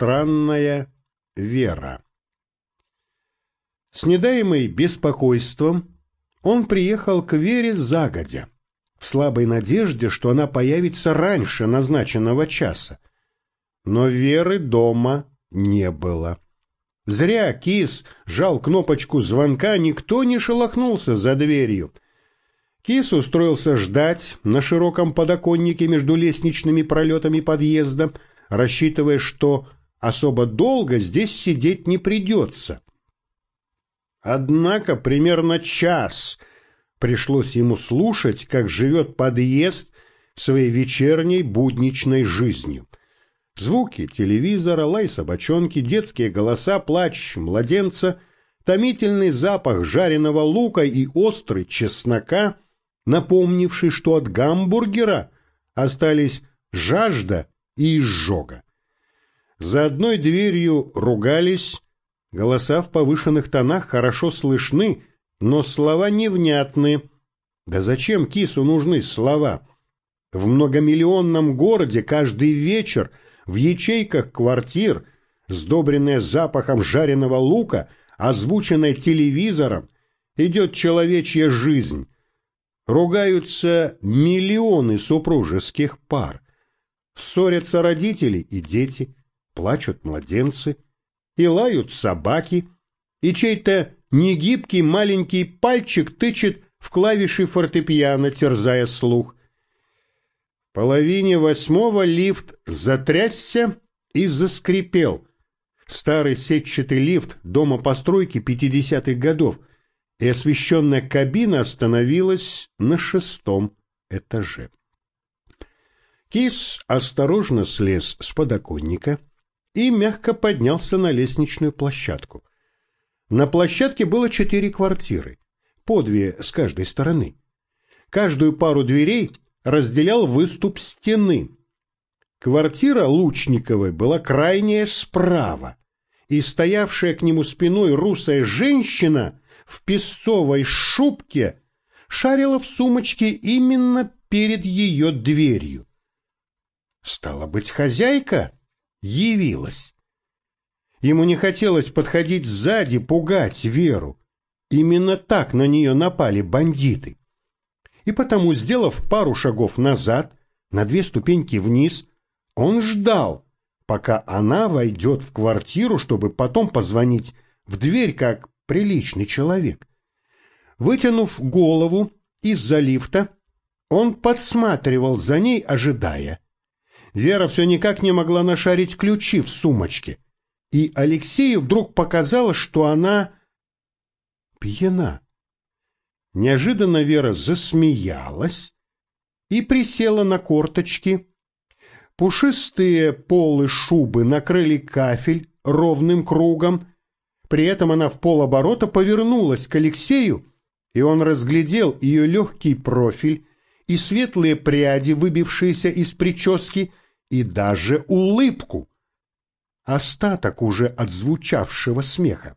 Странная вера. С недаемой беспокойством он приехал к Вере загодя, в слабой надежде, что она появится раньше назначенного часа. Но Веры дома не было. Зря Кис жал кнопочку звонка, никто не шелохнулся за дверью. Кис устроился ждать на широком подоконнике между лестничными пролетами подъезда, рассчитывая, что особо долго здесь сидеть не придется. Однако примерно час пришлось ему слушать, как живет подъезд своей вечерней будничной жизнью. Звуки телевизора, лай собачонки, детские голоса, плач младенца, томительный запах жареного лука и острый чеснока, напомнивший, что от гамбургера остались жажда и изжога. За одной дверью ругались, голоса в повышенных тонах хорошо слышны, но слова невнятны. Да зачем кису нужны слова? В многомиллионном городе каждый вечер в ячейках квартир, сдобренная запахом жареного лука, озвученная телевизором, идет человечья жизнь. Ругаются миллионы супружеских пар. Ссорятся родители и дети – плачут младенцы, и лают собаки, и чей-то негибкий маленький пальчик тычет в клавиши фортепиано, терзая слух. В половине восьмого лифт затрясся и заскрипел. Старый сетчатый лифт дома постройки 50-х годов, и освещенная кабина остановилась на шестом этаже. Кис осторожно слез с подоконника, и мягко поднялся на лестничную площадку. На площадке было четыре квартиры, по две с каждой стороны. Каждую пару дверей разделял выступ стены. Квартира Лучниковой была крайняя справа, и стоявшая к нему спиной русая женщина в песцовой шубке шарила в сумочке именно перед ее дверью. Стала быть, хозяйка явилась. Ему не хотелось подходить сзади, пугать Веру. Именно так на нее напали бандиты. И потому, сделав пару шагов назад, на две ступеньки вниз, он ждал, пока она войдет в квартиру, чтобы потом позвонить в дверь, как приличный человек. Вытянув голову из-за лифта, он подсматривал за ней, ожидая. Вера все никак не могла нашарить ключи в сумочке. И Алексею вдруг показалось, что она пьяна. Неожиданно Вера засмеялась и присела на корточки. Пушистые полы шубы накрыли кафель ровным кругом. При этом она в полоборота повернулась к Алексею, и он разглядел ее легкий профиль и светлые пряди, выбившиеся из прически, и даже улыбку. Остаток уже отзвучавшего смеха.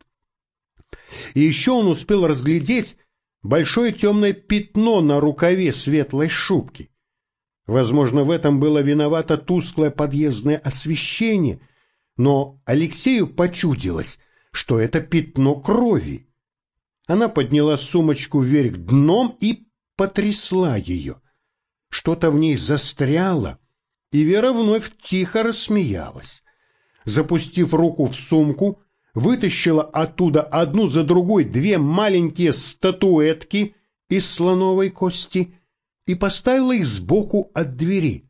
И еще он успел разглядеть большое темное пятно на рукаве светлой шубки. Возможно, в этом было виновато тусклое подъездное освещение, но Алексею почудилось, что это пятно крови. Она подняла сумочку вверх дном и потрясла ее. Что-то в ней застряло, и Вера вновь тихо рассмеялась. Запустив руку в сумку, вытащила оттуда одну за другой две маленькие статуэтки из слоновой кости и поставила их сбоку от двери.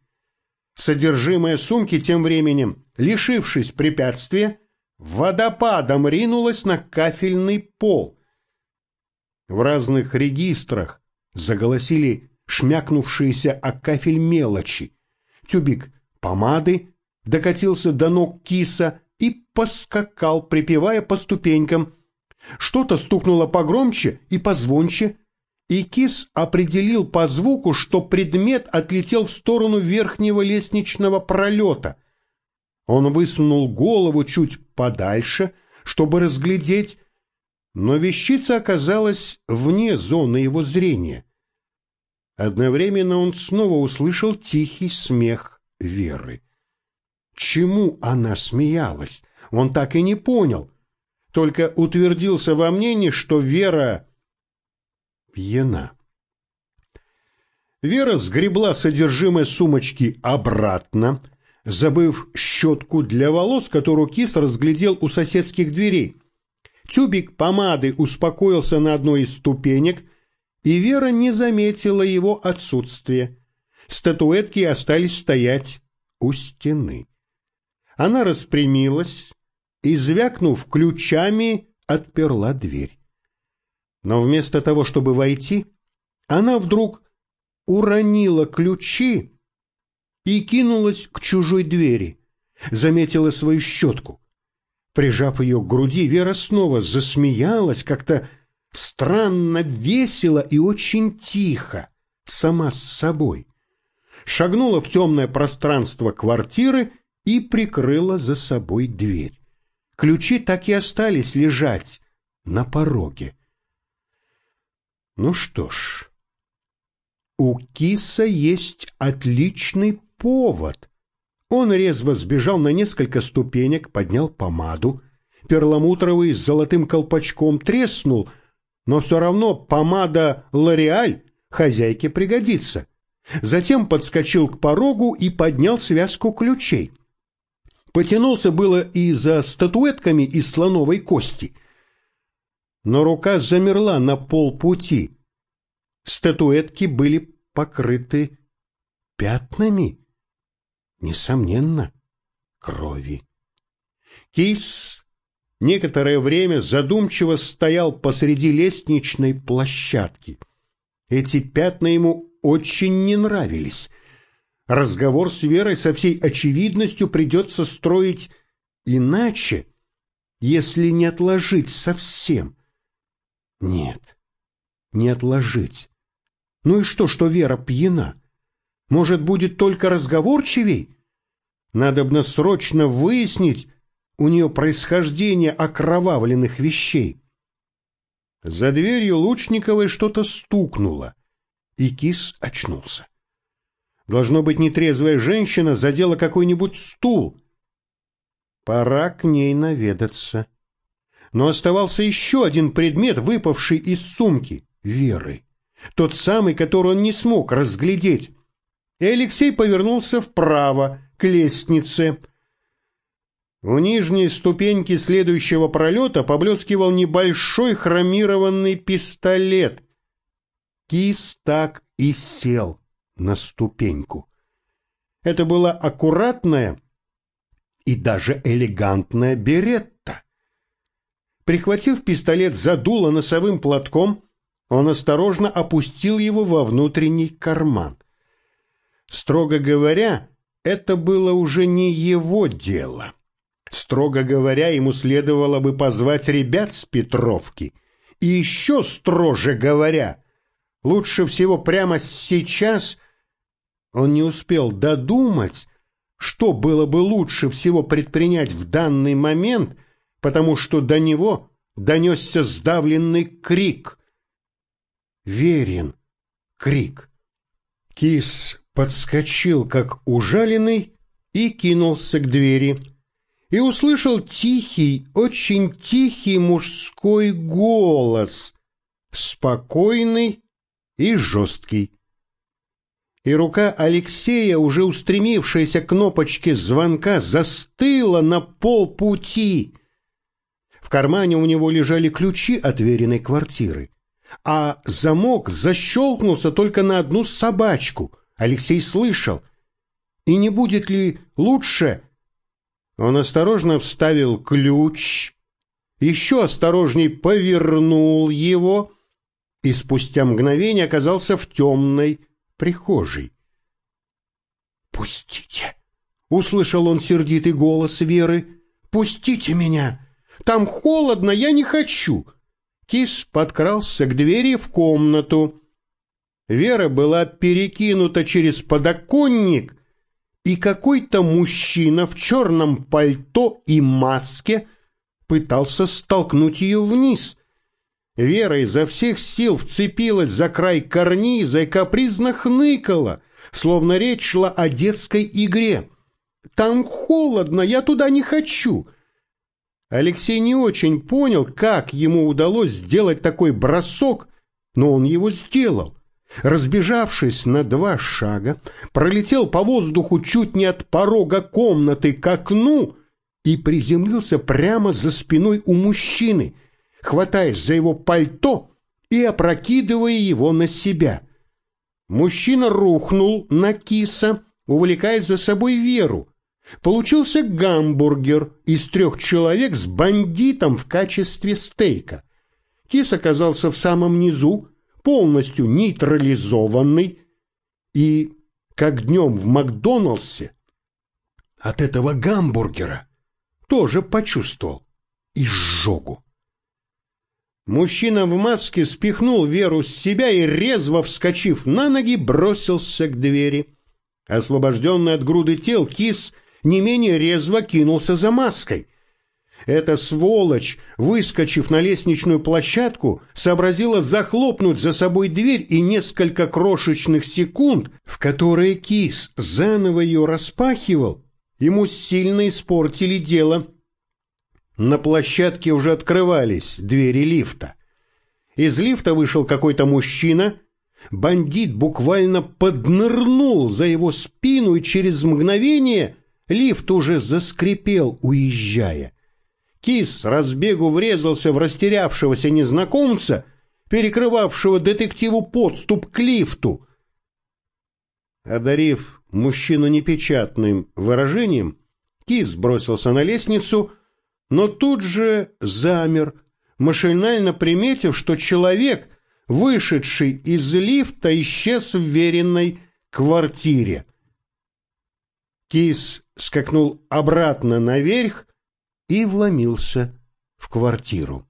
Содержимое сумки тем временем, лишившись препятствия, водопадом ринулась на кафельный пол. В разных регистрах заголосили шмякнувшиеся о кафель мелочи, тюбик помады, докатился до ног киса и поскакал, припевая по ступенькам. Что-то стукнуло погромче и позвонче, и кис определил по звуку, что предмет отлетел в сторону верхнего лестничного пролета. Он высунул голову чуть подальше, чтобы разглядеть, но вещица оказалась вне зоны его зрения. Одновременно он снова услышал тихий смех Веры. чему она смеялась, он так и не понял, только утвердился во мнении, что Вера пьяна. Вера сгребла содержимое сумочки обратно, забыв щетку для волос, которую кис разглядел у соседских дверей. Тюбик помады успокоился на одной из ступенек, и Вера не заметила его отсутствия. Статуэтки остались стоять у стены. Она распрямилась и, звякнув ключами, отперла дверь. Но вместо того, чтобы войти, она вдруг уронила ключи и кинулась к чужой двери, заметила свою щетку. Прижав ее к груди, Вера снова засмеялась как-то странно весело и очень тихо, сама с собой. Шагнула в темное пространство квартиры и прикрыла за собой дверь. Ключи так и остались лежать на пороге. Ну что ж, у киса есть отличный повод. Он резво сбежал на несколько ступенек, поднял помаду. Перламутровый с золотым колпачком треснул, но все равно помада «Лореаль» хозяйке пригодится. Затем подскочил к порогу и поднял связку ключей. Потянулся было и за статуэтками из слоновой кости. Но рука замерла на полпути. Статуэтки были покрыты пятнами, несомненно, крови. Кис некоторое время задумчиво стоял посреди лестничной площадки. Эти пятна ему очень не нравились. Разговор с Верой со всей очевидностью придется строить иначе, если не отложить совсем. Нет, не отложить. Ну и что, что Вера пьяна? Может, будет только разговорчивей? Надобно срочно выяснить у нее происхождение окровавленных вещей. За дверью Лучниковой что-то стукнуло, и кис очнулся. Должно быть, нетрезвая женщина задела какой-нибудь стул. Пора к ней наведаться. Но оставался еще один предмет, выпавший из сумки — Веры. Тот самый, который он не смог разглядеть. И Алексей повернулся вправо, к лестнице. У нижней ступеньки следующего пролета поблескивал небольшой хромированный пистолет. Кис так и сел на ступеньку. Это была аккуратная и даже элегантная беретта. Прихватив пистолет за дуло носовым платком, он осторожно опустил его во внутренний карман. Строго говоря, это было уже не его дело. Строго говоря, ему следовало бы позвать ребят с Петровки. И еще строже говоря, лучше всего прямо сейчас он не успел додумать, что было бы лучше всего предпринять в данный момент, потому что до него донесся сдавленный крик. Верен крик. Кис подскочил, как ужаленный, и кинулся к двери. И услышал тихий, очень тихий мужской голос, спокойный и жесткий и рука Алексея, уже устремившаяся к кнопочке звонка, застыла на полпути. В кармане у него лежали ключи от веренной квартиры, а замок защелкнулся только на одну собачку. Алексей слышал. И не будет ли лучше? Он осторожно вставил ключ, еще осторожней повернул его и спустя мгновение оказался в темной, прихожей. «Пустите!» — услышал он сердитый голос Веры. «Пустите меня! Там холодно, я не хочу!» Кис подкрался к двери в комнату. Вера была перекинута через подоконник, и какой-то мужчина в черном пальто и маске пытался столкнуть ее вниз — Вера изо всех сил вцепилась за край карниза и капризно хныкала, словно речь шла о детской игре. там холодно, я туда не хочу. Алексей не очень понял, как ему удалось сделать такой бросок, но он его сделал. Разбежавшись на два шага, пролетел по воздуху чуть не от порога комнаты к окну и приземлился прямо за спиной у мужчины, хватаясь за его пальто и опрокидывая его на себя. Мужчина рухнул на киса, увлекая за собой Веру. Получился гамбургер из трех человек с бандитом в качестве стейка. Кис оказался в самом низу, полностью нейтрализованный, и, как днем в Макдоналдсе, от этого гамбургера тоже почувствовал изжогу. Мужчина в маске спихнул Веру с себя и, резво вскочив на ноги, бросился к двери. Освобожденный от груды тел, кис не менее резво кинулся за маской. Эта сволочь, выскочив на лестничную площадку, сообразила захлопнуть за собой дверь и несколько крошечных секунд, в которые кис заново ее распахивал, ему сильно испортили дело. На площадке уже открывались двери лифта. Из лифта вышел какой-то мужчина. Бандит буквально поднырнул за его спину, и через мгновение лифт уже заскрипел, уезжая. Кис разбегу врезался в растерявшегося незнакомца, перекрывавшего детективу подступ к лифту. Одарив мужчину непечатным выражением, Кис бросился на лестницу — но тут же замер, машинально приметив, что человек, вышедший из лифта, исчез в веренной квартире. Кис скакнул обратно наверх и вломился в квартиру.